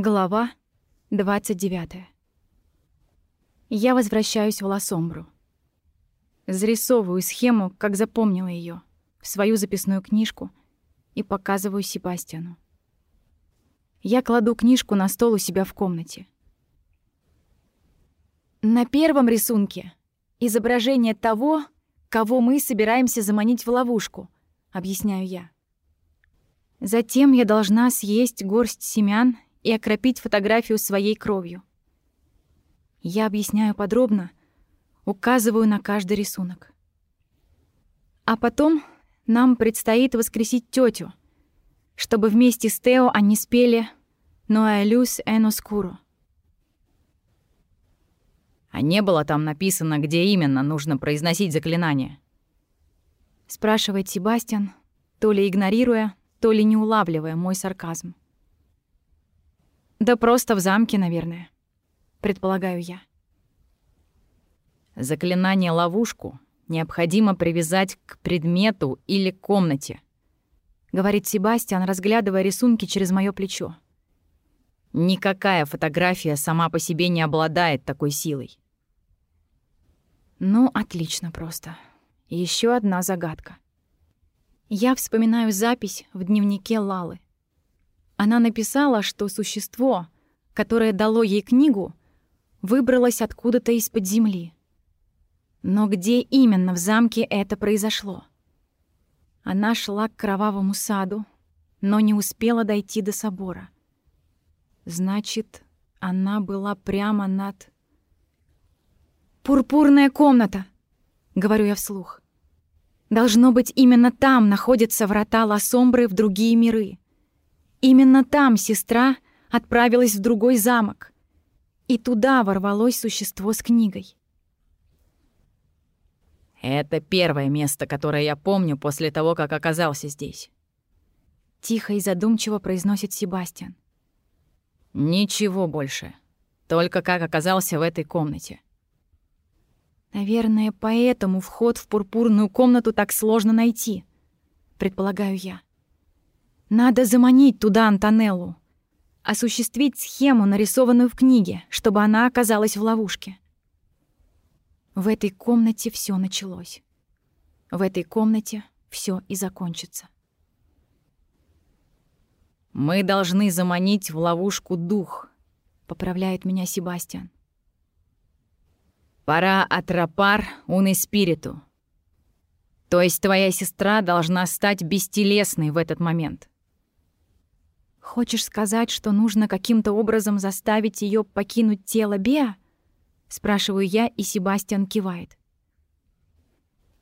Глава 29. Я возвращаюсь в Лосомбру. Зарисовываю схему, как запомнила ее, в свою записную книжку и показываю Себастьяну. Я кладу книжку на стол у себя в комнате. На первом рисунке изображение того, кого мы собираемся заманить в ловушку, объясняю я. Затем я должна съесть горсть семян и окропить фотографию своей кровью. Я объясняю подробно, указываю на каждый рисунок. А потом нам предстоит воскресить тетю, чтобы вместе с Тео они спели «Ноэлюс эн оскуро». А не было там написано, где именно нужно произносить заклинание? Спрашивает Себастьян, то ли игнорируя, то ли не улавливая мой сарказм. Да просто в замке, наверное, предполагаю я. Заклинание-ловушку необходимо привязать к предмету или комнате, говорит Себастьян, разглядывая рисунки через моё плечо. Никакая фотография сама по себе не обладает такой силой. Ну, отлично просто. Еще одна загадка. Я вспоминаю запись в дневнике Лалы. Она написала, что существо, которое дало ей книгу, выбралось откуда-то из-под земли. Но где именно в замке это произошло? Она шла к кровавому саду, но не успела дойти до собора. Значит, она была прямо над... «Пурпурная комната!» — говорю я вслух. «Должно быть, именно там находятся врата Лосомбры в другие миры. Именно там сестра отправилась в другой замок. И туда ворвалось существо с книгой. Это первое место, которое я помню после того, как оказался здесь. Тихо и задумчиво произносит Себастьян. Ничего больше. Только как оказался в этой комнате. Наверное, поэтому вход в пурпурную комнату так сложно найти, предполагаю я. Надо заманить туда Антонеллу. Осуществить схему, нарисованную в книге, чтобы она оказалась в ловушке. В этой комнате все началось. В этой комнате все и закончится. «Мы должны заманить в ловушку дух», — поправляет меня Себастьян. «Пора атрапар ун спириту». То есть твоя сестра должна стать бестелесной в этот момент. Хочешь сказать, что нужно каким-то образом заставить ее покинуть тело Беа? Спрашиваю я, и Себастьян кивает.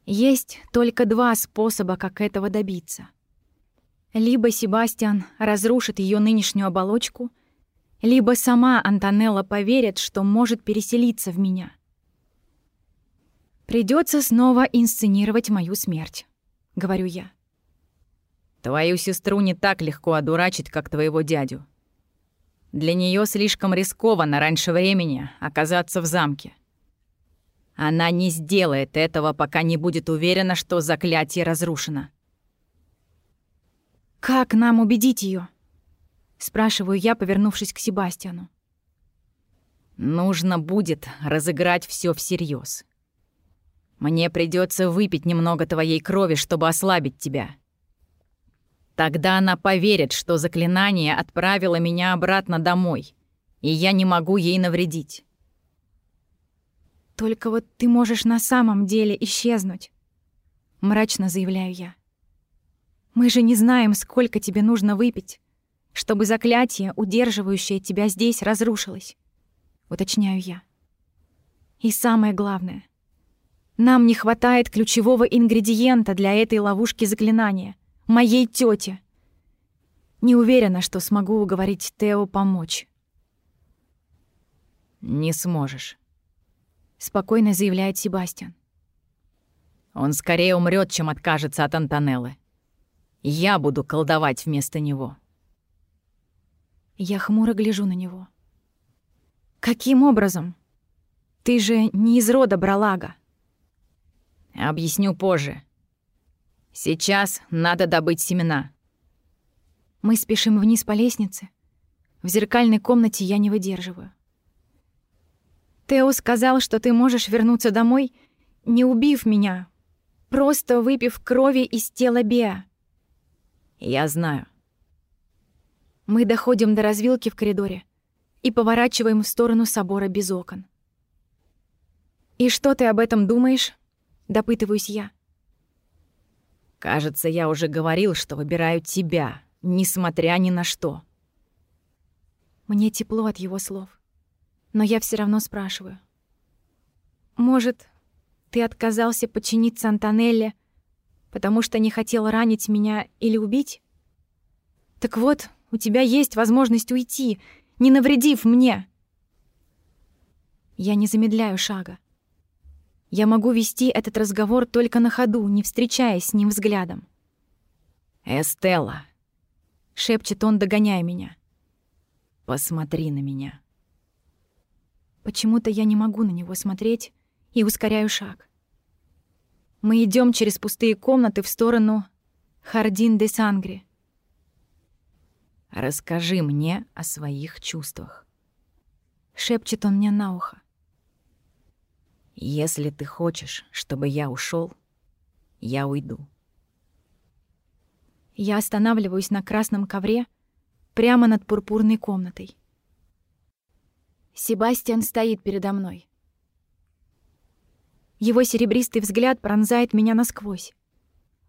Есть только два способа, как этого добиться. Либо Себастьян разрушит ее нынешнюю оболочку, либо сама Антонелла поверит, что может переселиться в меня. Придется снова инсценировать мою смерть, говорю я. Твою сестру не так легко одурачить, как твоего дядю. Для нее слишком рискованно раньше времени оказаться в замке. Она не сделает этого, пока не будет уверена, что заклятие разрушено. «Как нам убедить ее? спрашиваю я, повернувшись к Себастьяну. «Нужно будет разыграть все всерьез. Мне придется выпить немного твоей крови, чтобы ослабить тебя. Тогда она поверит, что заклинание отправило меня обратно домой, и я не могу ей навредить. «Только вот ты можешь на самом деле исчезнуть», — мрачно заявляю я. «Мы же не знаем, сколько тебе нужно выпить, чтобы заклятие, удерживающее тебя здесь, разрушилось», — уточняю я. «И самое главное, нам не хватает ключевого ингредиента для этой ловушки заклинания — моей тете. Не уверена, что смогу уговорить Тео помочь. «Не сможешь», — спокойно заявляет Себастьян. «Он скорее умрет, чем откажется от Антонеллы. Я буду колдовать вместо него». Я хмуро гляжу на него. «Каким образом? Ты же не из рода Бралага». «Объясню позже. Сейчас надо добыть семена. Мы спешим вниз по лестнице. В зеркальной комнате я не выдерживаю. Тео сказал, что ты можешь вернуться домой, не убив меня, просто выпив крови из тела Беа. Я знаю. Мы доходим до развилки в коридоре и поворачиваем в сторону собора без окон. «И что ты об этом думаешь?» — допытываюсь я. «Кажется, я уже говорил, что выбираю тебя, несмотря ни на что». Мне тепло от его слов но я все равно спрашиваю. «Может, ты отказался подчиниться Антонелле, потому что не хотел ранить меня или убить? Так вот, у тебя есть возможность уйти, не навредив мне». Я не замедляю шага. Я могу вести этот разговор только на ходу, не встречаясь с ним взглядом. «Эстелла!» — шепчет он, догоняя меня. «Посмотри на меня». Почему-то я не могу на него смотреть и ускоряю шаг. Мы идем через пустые комнаты в сторону Хардин де Сангри. «Расскажи мне о своих чувствах», — шепчет он мне на ухо. «Если ты хочешь, чтобы я ушел, я уйду». Я останавливаюсь на красном ковре прямо над пурпурной комнатой. Себастьян стоит передо мной. Его серебристый взгляд пронзает меня насквозь.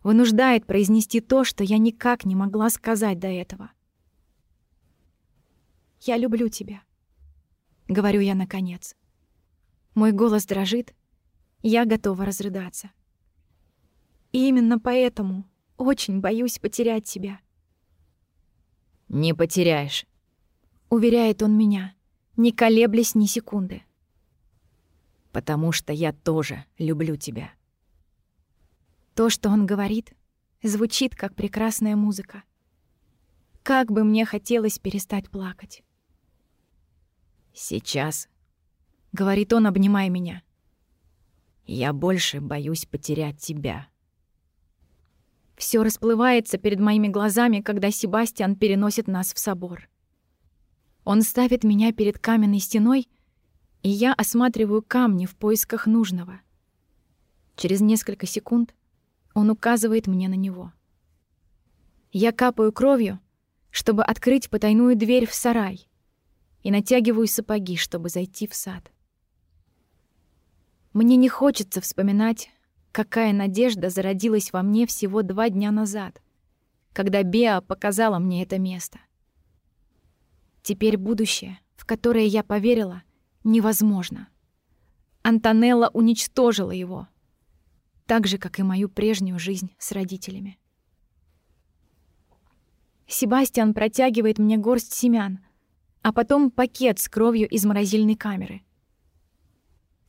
Вынуждает произнести то, что я никак не могла сказать до этого. «Я люблю тебя», — говорю я наконец. Мой голос дрожит, я готова разрыдаться. И именно поэтому очень боюсь потерять тебя. «Не потеряешь», — уверяет он меня не колеблясь ни секунды. «Потому что я тоже люблю тебя». То, что он говорит, звучит как прекрасная музыка. Как бы мне хотелось перестать плакать. «Сейчас», — говорит он, обнимая меня, — «я больше боюсь потерять тебя». Все расплывается перед моими глазами, когда Себастьян переносит нас в собор. Он ставит меня перед каменной стеной, и я осматриваю камни в поисках нужного. Через несколько секунд он указывает мне на него. Я капаю кровью, чтобы открыть потайную дверь в сарай, и натягиваю сапоги, чтобы зайти в сад. Мне не хочется вспоминать, какая надежда зародилась во мне всего два дня назад, когда Беа показала мне это место. Теперь будущее, в которое я поверила, невозможно. Антонелла уничтожила его, так же, как и мою прежнюю жизнь с родителями. Себастьян протягивает мне горсть семян, а потом пакет с кровью из морозильной камеры.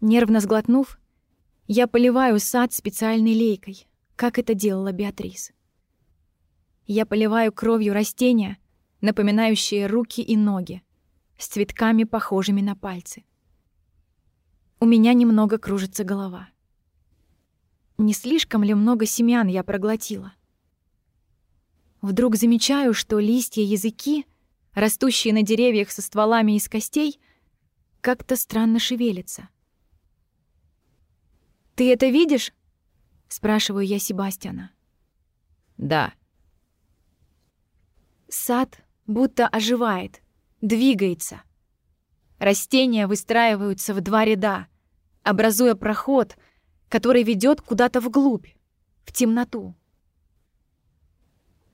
Нервно сглотнув, я поливаю сад специальной лейкой, как это делала Беатрис. Я поливаю кровью растения — напоминающие руки и ноги, с цветками, похожими на пальцы. У меня немного кружится голова. Не слишком ли много семян я проглотила? Вдруг замечаю, что листья языки, растущие на деревьях со стволами из костей, как-то странно шевелятся. «Ты это видишь?» — спрашиваю я Себастьяна. «Да». Сад будто оживает, двигается. Растения выстраиваются в два ряда, образуя проход, который ведет куда-то вглубь, в темноту.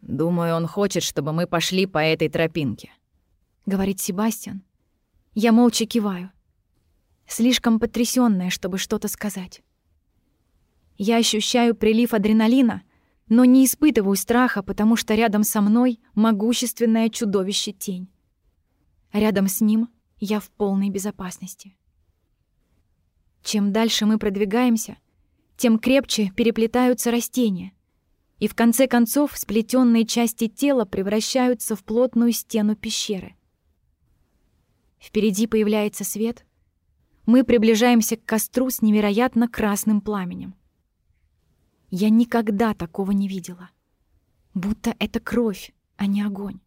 «Думаю, он хочет, чтобы мы пошли по этой тропинке», — говорит Себастьян. Я молча киваю, слишком потрясённая, чтобы что-то сказать. Я ощущаю прилив адреналина — но не испытываю страха, потому что рядом со мной могущественное чудовище тень. Рядом с ним я в полной безопасности. Чем дальше мы продвигаемся, тем крепче переплетаются растения, и в конце концов сплетенные части тела превращаются в плотную стену пещеры. Впереди появляется свет. Мы приближаемся к костру с невероятно красным пламенем. Я никогда такого не видела. Будто это кровь, а не огонь.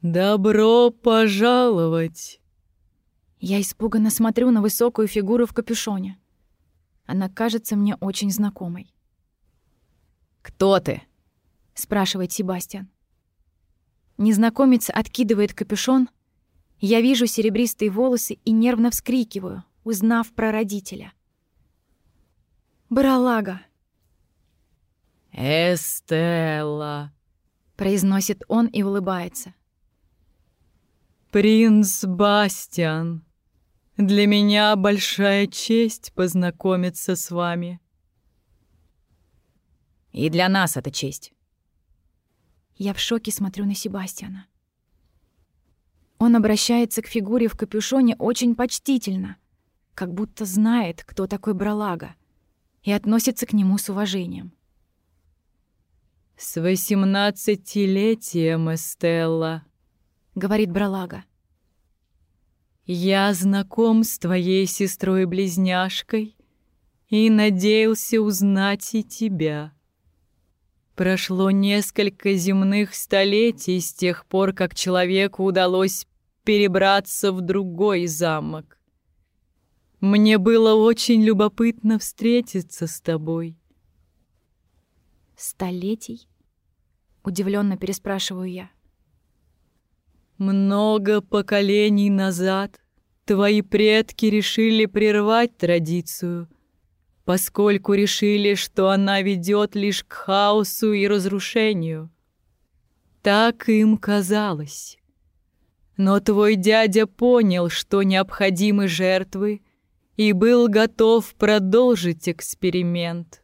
«Добро пожаловать!» Я испуганно смотрю на высокую фигуру в капюшоне. Она кажется мне очень знакомой. «Кто ты?» — спрашивает Себастьян. Незнакомец откидывает капюшон. Я вижу серебристые волосы и нервно вскрикиваю, узнав про родителя. «Баралага!» «Эстелла!» — произносит он и улыбается. «Принц Бастиан, для меня большая честь познакомиться с вами». «И для нас это честь». Я в шоке смотрю на Себастьяна. Он обращается к фигуре в капюшоне очень почтительно, как будто знает, кто такой Бралага, и относится к нему с уважением. «С восемнадцатилетием, Эстелла», — говорит Бралага. «Я знаком с твоей сестрой-близняшкой и надеялся узнать и тебя. Прошло несколько земных столетий с тех пор, как человеку удалось перебраться в другой замок. Мне было очень любопытно встретиться с тобой». «Столетий?» — удивленно переспрашиваю я. Много поколений назад твои предки решили прервать традицию, поскольку решили, что она ведет лишь к хаосу и разрушению. Так им казалось. Но твой дядя понял, что необходимы жертвы, и был готов продолжить эксперимент.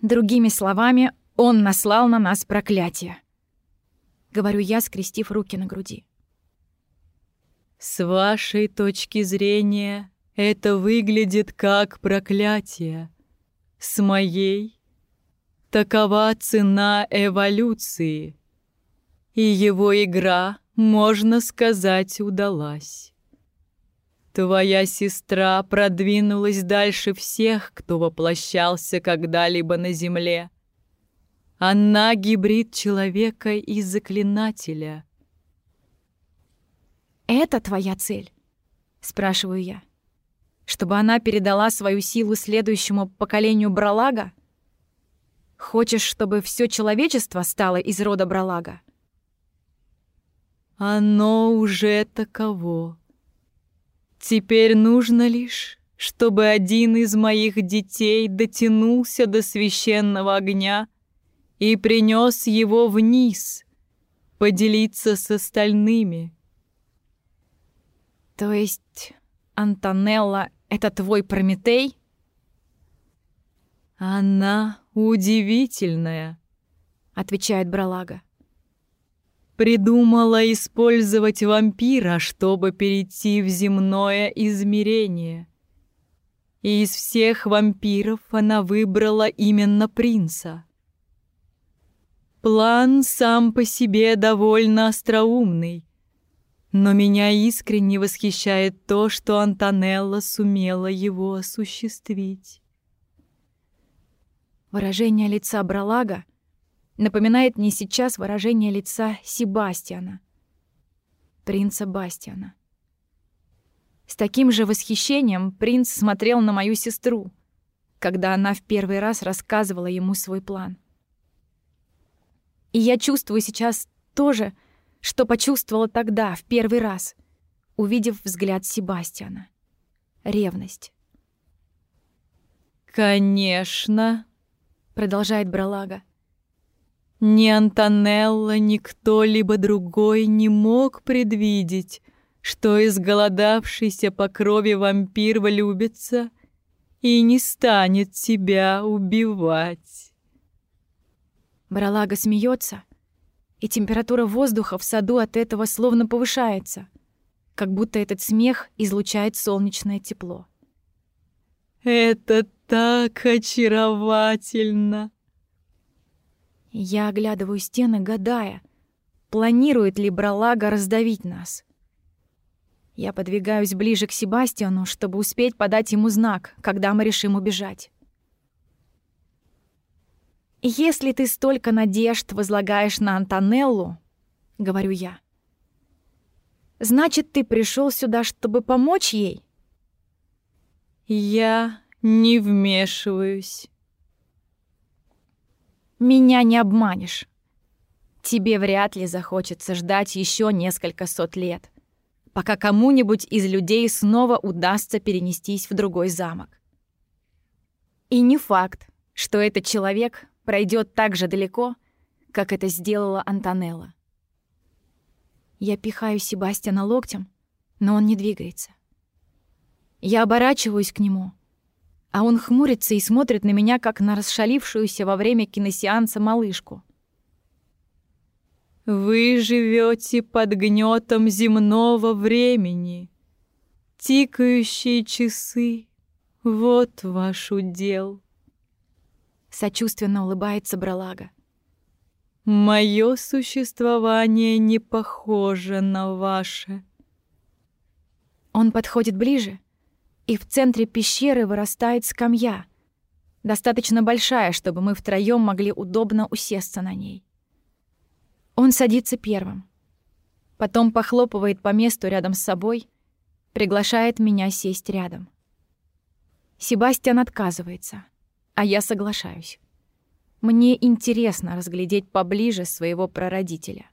Другими словами, он наслал на нас проклятие говорю я, скрестив руки на груди. С вашей точки зрения это выглядит как проклятие. С моей такова цена эволюции. И его игра, можно сказать, удалась. Твоя сестра продвинулась дальше всех, кто воплощался когда-либо на Земле. Она гибрид человека и заклинателя. «Это твоя цель?» — спрашиваю я. «Чтобы она передала свою силу следующему поколению Бралага? Хочешь, чтобы все человечество стало из рода Бралага?» «Оно уже таково. Теперь нужно лишь, чтобы один из моих детей дотянулся до священного огня — и принес его вниз, поделиться с остальными. То есть Антонелла — это твой Прометей? Она удивительная, отвечает Бралага. Придумала использовать вампира, чтобы перейти в земное измерение. И из всех вампиров она выбрала именно принца. План сам по себе довольно остроумный, но меня искренне восхищает то, что Антонелла сумела его осуществить. Выражение лица Бралага напоминает мне сейчас выражение лица Себастьяна, принца Бастиана. С таким же восхищением принц смотрел на мою сестру, когда она в первый раз рассказывала ему свой план — и я чувствую сейчас то же, что почувствовала тогда, в первый раз, увидев взгляд Себастьяна. Ревность. «Конечно», — продолжает Бралага. «Ни Антонелла, ни кто-либо другой не мог предвидеть, что изголодавшийся по крови вампир влюбится и не станет тебя убивать». Баралага смеется, и температура воздуха в саду от этого словно повышается, как будто этот смех излучает солнечное тепло. «Это так очаровательно!» Я оглядываю стены, гадая, планирует ли Бралага раздавить нас. Я подвигаюсь ближе к Себастьяну, чтобы успеть подать ему знак, когда мы решим убежать. «Если ты столько надежд возлагаешь на Антонеллу, — говорю я, — значит, ты пришел сюда, чтобы помочь ей?» «Я не вмешиваюсь». «Меня не обманешь. Тебе вряд ли захочется ждать еще несколько сот лет, пока кому-нибудь из людей снова удастся перенестись в другой замок. И не факт, что этот человек пройдет так же далеко, как это сделала Антонелла. Я пихаю Себастьяна локтем, но он не двигается. Я оборачиваюсь к нему, а он хмурится и смотрит на меня, как на расшалившуюся во время киносеанса малышку. Вы живете под гнетом земного времени. Тикающие часы — вот ваш удел. Сочувственно улыбается Бралага. Мое существование не похоже на ваше. Он подходит ближе, и в центре пещеры вырастает скамья, достаточно большая, чтобы мы втроем могли удобно усесться на ней. Он садится первым. Потом похлопывает по месту рядом с собой, приглашает меня сесть рядом. Себастьян отказывается, а я соглашаюсь. Мне интересно разглядеть поближе своего прародителя.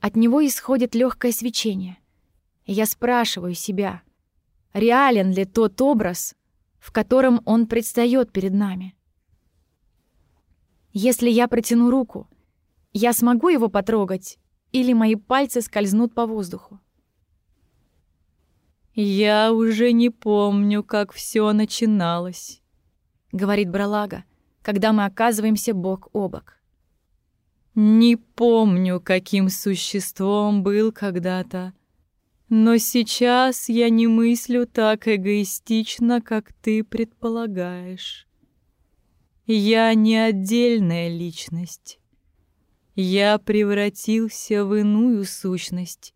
От него исходит легкое свечение. Я спрашиваю себя, реален ли тот образ, в котором он предстает перед нами. Если я протяну руку — я смогу его потрогать, или мои пальцы скользнут по воздуху? «Я уже не помню, как все начиналось», — говорит Бралага, когда мы оказываемся бок о бок. «Не помню, каким существом был когда-то, но сейчас я не мыслю так эгоистично, как ты предполагаешь. Я не отдельная личность. Я превратился в иную сущность.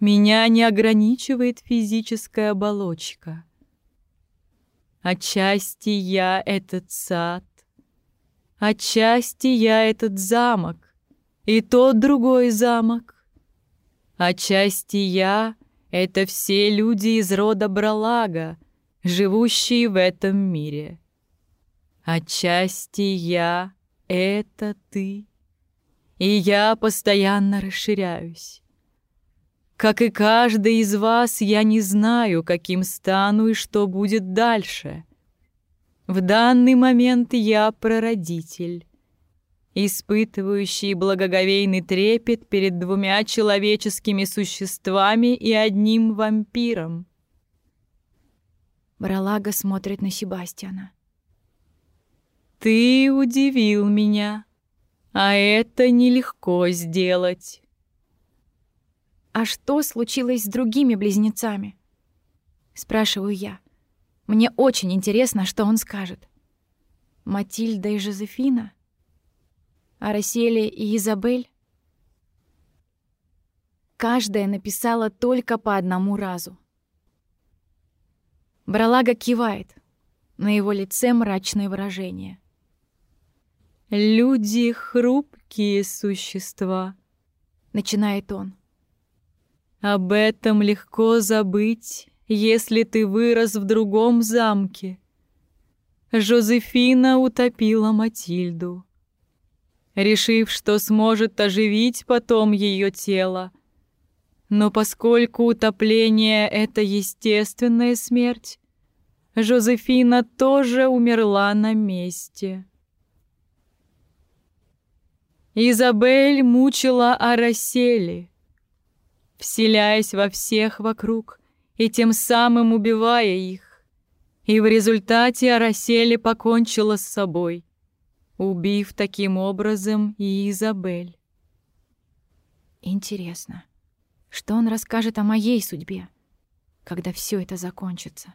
Меня не ограничивает физическая оболочка. Отчасти я этот сад, отчасти я этот замок, и тот другой замок. Отчасти я — это все люди из рода Бралага, живущие в этом мире. Отчасти я — это ты и я постоянно расширяюсь. Как и каждый из вас, я не знаю, каким стану и что будет дальше. В данный момент я прародитель, испытывающий благоговейный трепет перед двумя человеческими существами и одним вампиром. Бралага смотрит на Себастьяна. «Ты удивил меня», а это нелегко сделать. А что случилось с другими близнецами? Спрашиваю я. Мне очень интересно, что он скажет. Матильда и Жозефина? Араселия и Изабель? Каждая написала только по одному разу. Бралага кивает. На его лице мрачное выражение. «Люди — хрупкие существа», — начинает он. «Об этом легко забыть, если ты вырос в другом замке. Жозефина утопила Матильду, решив, что сможет оживить потом ее тело. Но поскольку утопление — это естественная смерть, Жозефина тоже умерла на месте. Изабель мучила Арасели, вселяясь во всех вокруг и тем самым убивая их. И в результате Арасели покончила с собой, убив таким образом и Изабель. Интересно, что он расскажет о моей судьбе, когда все это закончится?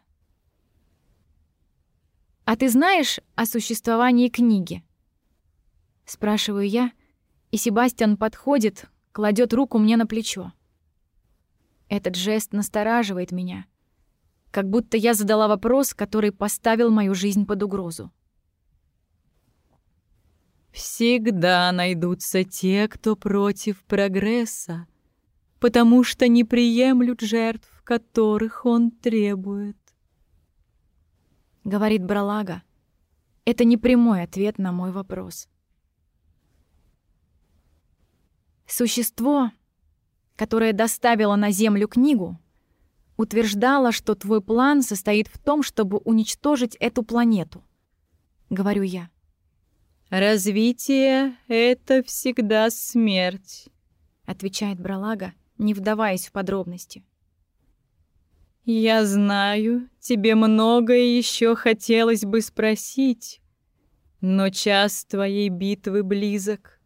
«А ты знаешь о существовании книги?» Спрашиваю я, — и Себастьян подходит, кладет руку мне на плечо. Этот жест настораживает меня, как будто я задала вопрос, который поставил мою жизнь под угрозу. Всегда найдутся те, кто против прогресса, потому что не приемлют жертв, которых он требует. Говорит Бралага. Это не прямой ответ на мой вопрос. Существо, которое доставило на Землю книгу, утверждало, что твой план состоит в том, чтобы уничтожить эту планету. Говорю я. «Развитие — это всегда смерть», — отвечает Бралага, не вдаваясь в подробности. «Я знаю, тебе многое еще хотелось бы спросить, но час твоей битвы близок.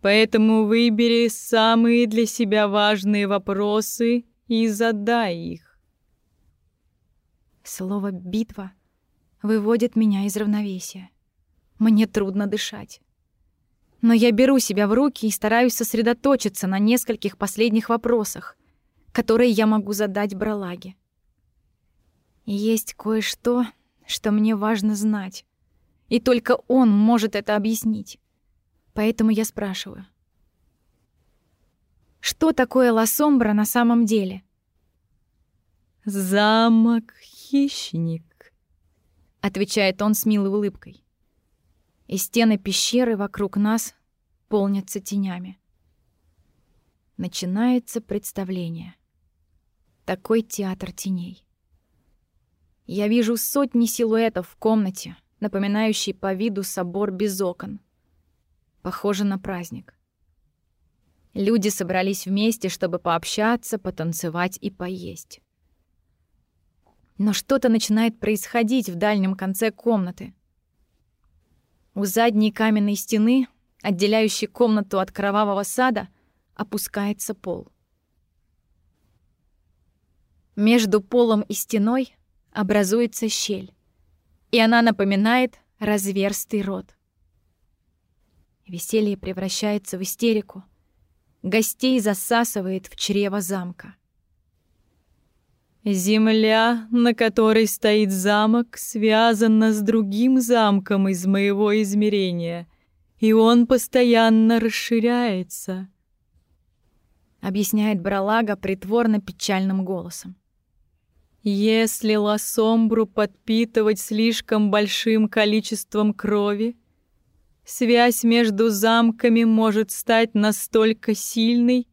Поэтому выбери самые для себя важные вопросы и задай их». Слово «битва» выводит меня из равновесия. Мне трудно дышать. Но я беру себя в руки и стараюсь сосредоточиться на нескольких последних вопросах, которые я могу задать Бралаге. есть кое-что, что мне важно знать. И только он может это объяснить. Поэтому я спрашиваю. Что такое Ласомбра на самом деле? «Замок-хищник», — отвечает он с милой улыбкой и стены пещеры вокруг нас полнятся тенями. Начинается представление. Такой театр теней. Я вижу сотни силуэтов в комнате, напоминающий по виду собор без окон. Похоже на праздник. Люди собрались вместе, чтобы пообщаться, потанцевать и поесть. Но что-то начинает происходить в дальнем конце комнаты. У задней каменной стены, отделяющей комнату от кровавого сада, опускается пол. Между полом и стеной образуется щель, и она напоминает разверстый рот. Веселье превращается в истерику. Гостей засасывает в чрево замка. Земля, на которой стоит замок, связана с другим замком из моего измерения, и он постоянно расширяется. Объясняет Бралага притворно печальным голосом. Если лосомбру подпитывать слишком большим количеством крови, связь между замками может стать настолько сильной,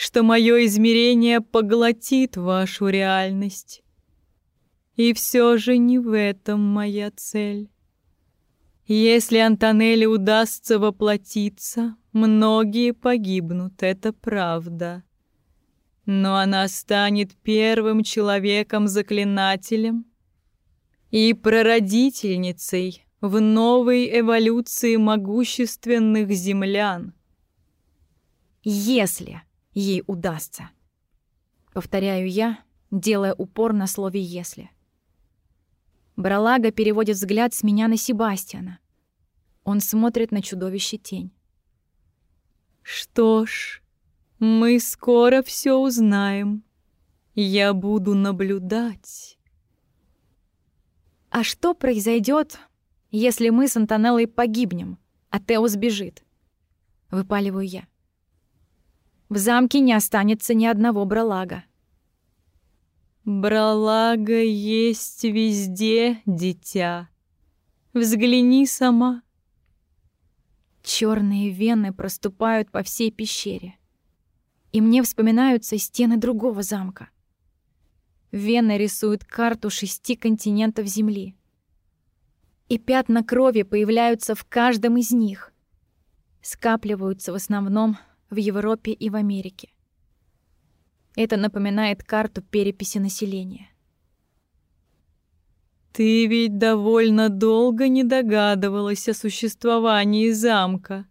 что мое измерение поглотит вашу реальность. И все же не в этом моя цель. Если Антонелли удастся воплотиться, многие погибнут, это правда. Но она станет первым человеком-заклинателем и прародительницей в новой эволюции могущественных землян. Если ей удастся. Повторяю я, делая упор на слове «если». Бралага переводит взгляд с меня на Себастьяна. Он смотрит на чудовище тень. «Что ж, мы скоро все узнаем. Я буду наблюдать». «А что произойдет, если мы с Антонеллой погибнем, а Тео сбежит?» Выпаливаю я. В замке не останется ни одного бралага. Бралага есть везде, дитя. Взгляни сама. Черные вены проступают по всей пещере. И мне вспоминаются стены другого замка. Вены рисуют карту шести континентов Земли. И пятна крови появляются в каждом из них. Скапливаются в основном в Европе и в Америке. Это напоминает карту переписи населения. Ты ведь довольно долго не догадывалась о существовании замка.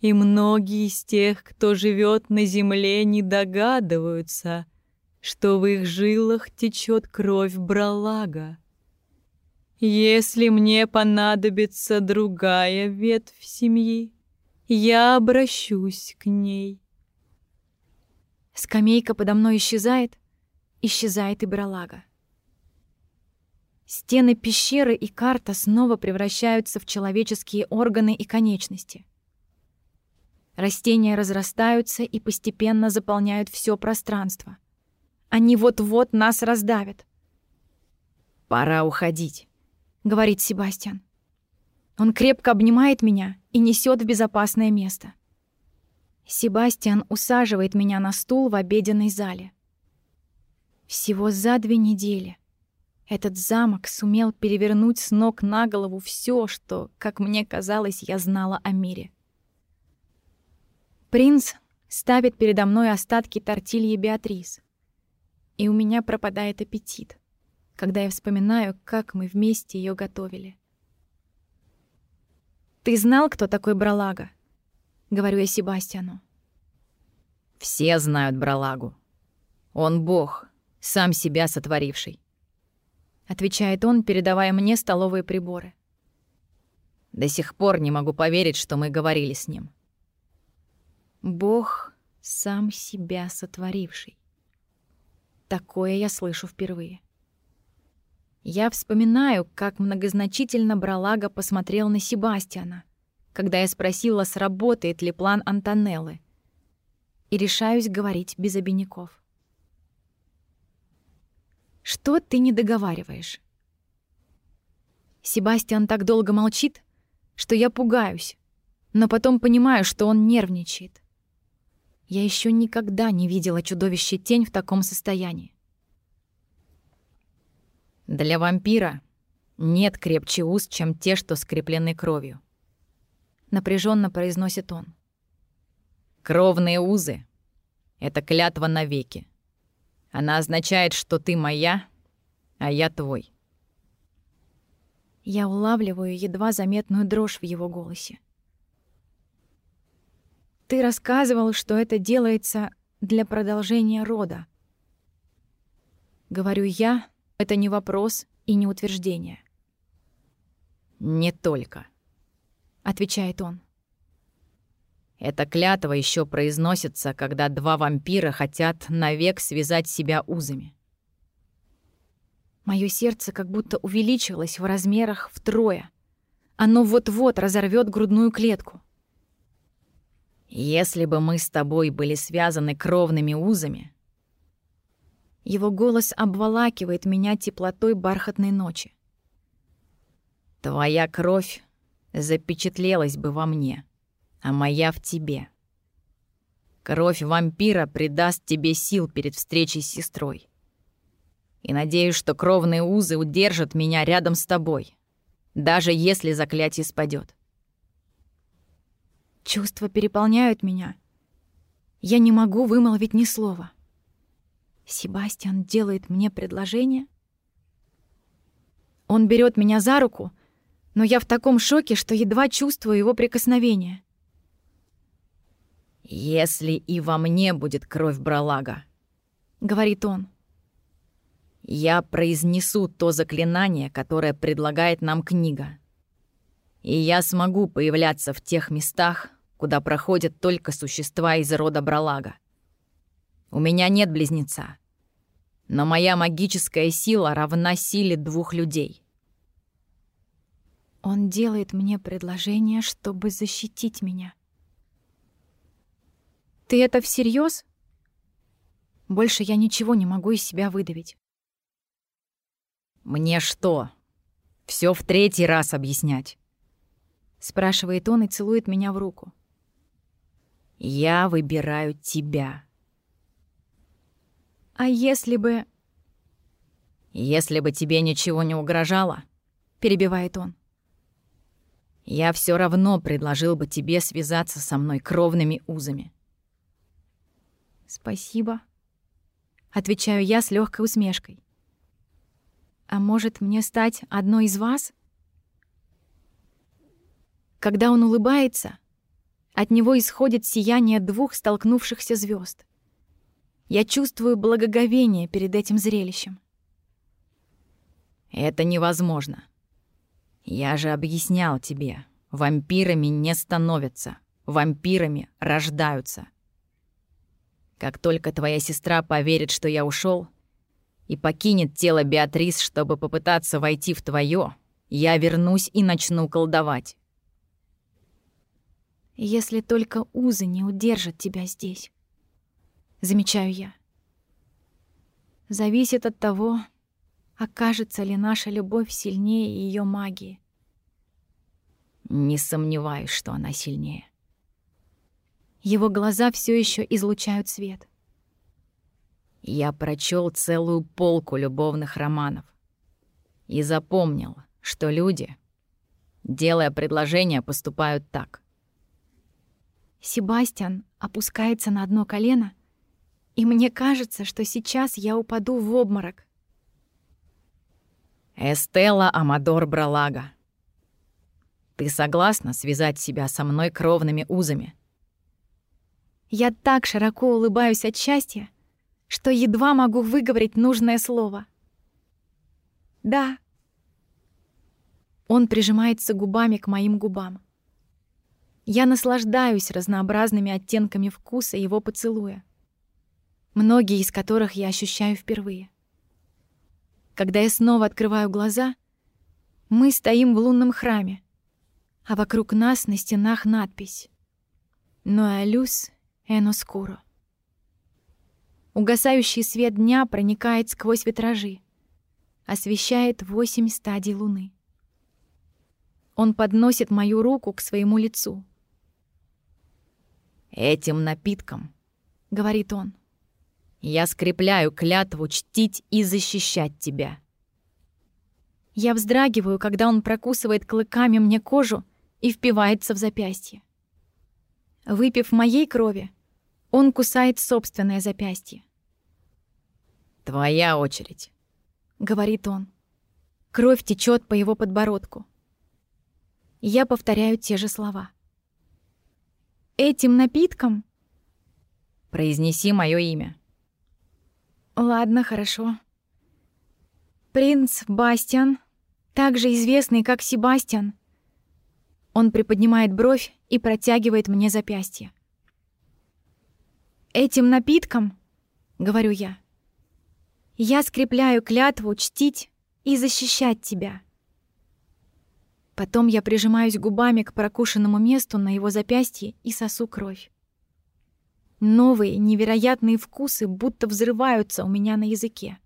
И многие из тех, кто живет на земле, не догадываются, что в их жилах течет кровь Бралага. Если мне понадобится другая ветвь семьи, я обращусь к ней. Скамейка подо мной исчезает, исчезает и Бралага. Стены пещеры и карта снова превращаются в человеческие органы и конечности. Растения разрастаются и постепенно заполняют все пространство. Они вот-вот нас раздавят. «Пора уходить», — говорит Себастьян. Он крепко обнимает меня и несет в безопасное место. Себастьян усаживает меня на стул в обеденной зале. Всего за две недели этот замок сумел перевернуть с ног на голову все, что, как мне казалось, я знала о мире. Принц ставит передо мной остатки тортильи Беатрис. И у меня пропадает аппетит, когда я вспоминаю, как мы вместе ее готовили. «Ты знал, кто такой Бралага?» — говорю я Себастьяну. «Все знают Бралагу. Он бог, сам себя сотворивший», — отвечает он, передавая мне столовые приборы. «До сих пор не могу поверить, что мы говорили с ним». Бог, сам себя сотворивший. Такое я слышу впервые. Я вспоминаю, как многозначительно Бралага посмотрел на Себастьяна, когда я спросила, сработает ли план Антонеллы, и решаюсь говорить без обиняков. «Что ты не договариваешь?» Себастьян так долго молчит, что я пугаюсь, но потом понимаю, что он нервничает. Я еще никогда не видела чудовище тень в таком состоянии. Для вампира нет крепче уз, чем те, что скреплены кровью. Напряженно произносит он. Кровные узы — это клятва навеки. Она означает, что ты моя, а я твой. Я улавливаю едва заметную дрожь в его голосе. Ты рассказывал, что это делается для продолжения рода. Говорю я, это не вопрос и не утверждение. Не только, отвечает он. Эта клятва еще произносится, когда два вампира хотят навек связать себя узами. Моё сердце как будто увеличилось в размерах втрое. Оно вот-вот разорвет грудную клетку. Если бы мы с тобой были связаны кровными узами... Его голос обволакивает меня теплотой бархатной ночи. Твоя кровь запечатлелась бы во мне, а моя в тебе. Кровь вампира придаст тебе сил перед встречей с сестрой. И надеюсь, что кровные узы удержат меня рядом с тобой, даже если заклятие спадет. Чувства переполняют меня. Я не могу вымолвить ни слова. Себастьян делает мне предложение. Он берет меня за руку, но я в таком шоке, что едва чувствую его прикосновение. «Если и во мне будет кровь Бралага», — говорит он, — «я произнесу то заклинание, которое предлагает нам книга. И я смогу появляться в тех местах, куда проходят только существа из рода Бралага. У меня нет близнеца, но моя магическая сила равна силе двух людей. Он делает мне предложение, чтобы защитить меня. Ты это всерьез? Больше я ничего не могу из себя выдавить. Мне что? Все в третий раз объяснять? Спрашивает он и целует меня в руку. Я выбираю тебя. А если бы... Если бы тебе ничего не угрожало, перебивает он. Я все равно предложил бы тебе связаться со мной кровными узами. Спасибо, отвечаю я с легкой усмешкой. А может, мне стать одной из вас? Когда он улыбается, от него исходит сияние двух столкнувшихся звезд. Я чувствую благоговение перед этим зрелищем. Это невозможно. Я же объяснял тебе, вампирами не становятся, вампирами рождаются. Как только твоя сестра поверит, что я ушел, и покинет тело Беатрис, чтобы попытаться войти в твое, я вернусь и начну колдовать. Если только узы не удержат тебя здесь. Замечаю я. Зависит от того, окажется ли наша любовь сильнее ее магии. Не сомневаюсь, что она сильнее. Его глаза все еще излучают свет. Я прочел целую полку любовных романов и запомнил, что люди, делая предложение, поступают так. Себастьян опускается на одно колено, и мне кажется, что сейчас я упаду в обморок. Эстела Амадор Бралага. Ты согласна связать себя со мной кровными узами? Я так широко улыбаюсь от счастья, что едва могу выговорить нужное слово. Да. Он прижимается губами к моим губам. Я наслаждаюсь разнообразными оттенками вкуса его поцелуя, многие из которых я ощущаю впервые. Когда я снова открываю глаза, мы стоим в лунном храме, а вокруг нас на стенах надпись «Ноэ люс эно скуро». Угасающий свет дня проникает сквозь витражи, освещает восемь стадий луны. Он подносит мою руку к своему лицу. «Этим напитком», — говорит он, — «я скрепляю клятву чтить и защищать тебя». Я вздрагиваю, когда он прокусывает клыками мне кожу и впивается в запястье. Выпив моей крови, он кусает собственное запястье. «Твоя очередь», — говорит он. Кровь течет по его подбородку. Я повторяю те же слова. «Этим напитком?» «Произнеси мое имя». «Ладно, хорошо. Принц Бастиан, также известный как Себастьян, он приподнимает бровь и протягивает мне запястье. «Этим напитком, — говорю я, — я скрепляю клятву чтить и защищать тебя». Потом я прижимаюсь губами к прокушенному месту на его запястье и сосу кровь. Новые, невероятные вкусы будто взрываются у меня на языке.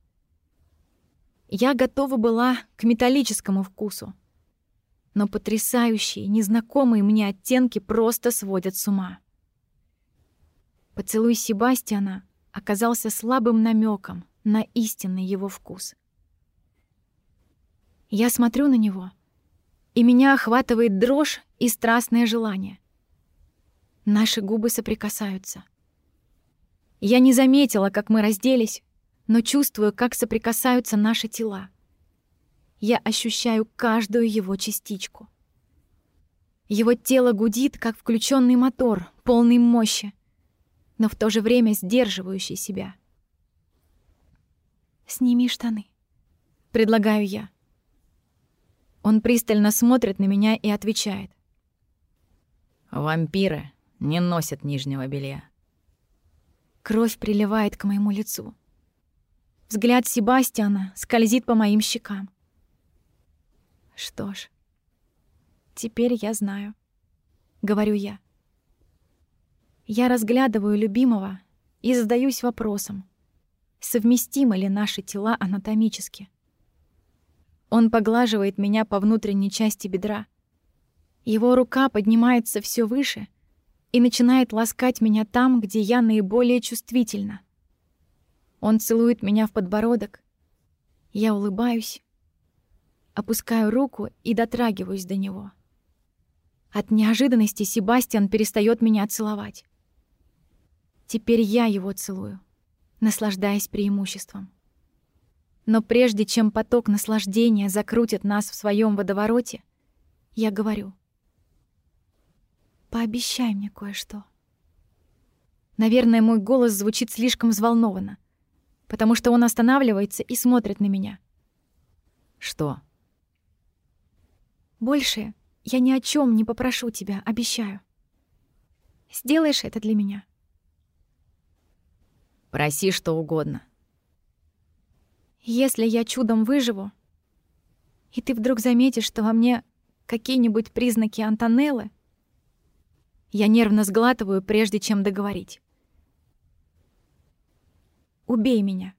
Я готова была к металлическому вкусу, но потрясающие, незнакомые мне оттенки просто сводят с ума. Поцелуй Себастьяна оказался слабым намеком на истинный его вкус. Я смотрю на него, и меня охватывает дрожь и страстное желание. Наши губы соприкасаются. Я не заметила, как мы разделись, но чувствую, как соприкасаются наши тела. Я ощущаю каждую его частичку. Его тело гудит, как включенный мотор, полный мощи, но в то же время сдерживающий себя. «Сними штаны», — предлагаю я. Он пристально смотрит на меня и отвечает. «Вампиры не носят нижнего белья». Кровь приливает к моему лицу. Взгляд Себастьяна скользит по моим щекам. Что ж, теперь я знаю, говорю я. Я разглядываю любимого и задаюсь вопросом, совместимы ли наши тела анатомически. Он поглаживает меня по внутренней части бедра. Его рука поднимается все выше и начинает ласкать меня там, где я наиболее чувствительна. Он целует меня в подбородок. Я улыбаюсь опускаю руку и дотрагиваюсь до него. От неожиданности Себастьян перестает меня целовать. Теперь я его целую, наслаждаясь преимуществом. Но прежде чем поток наслаждения закрутит нас в своем водовороте, я говорю. «Пообещай мне кое-что». Наверное, мой голос звучит слишком взволнованно, потому что он останавливается и смотрит на меня. «Что?» Больше я ни о чем не попрошу тебя, обещаю. Сделаешь это для меня? Проси что угодно. Если я чудом выживу, и ты вдруг заметишь, что во мне какие-нибудь признаки Антонеллы, я нервно сглатываю, прежде чем договорить. Убей меня.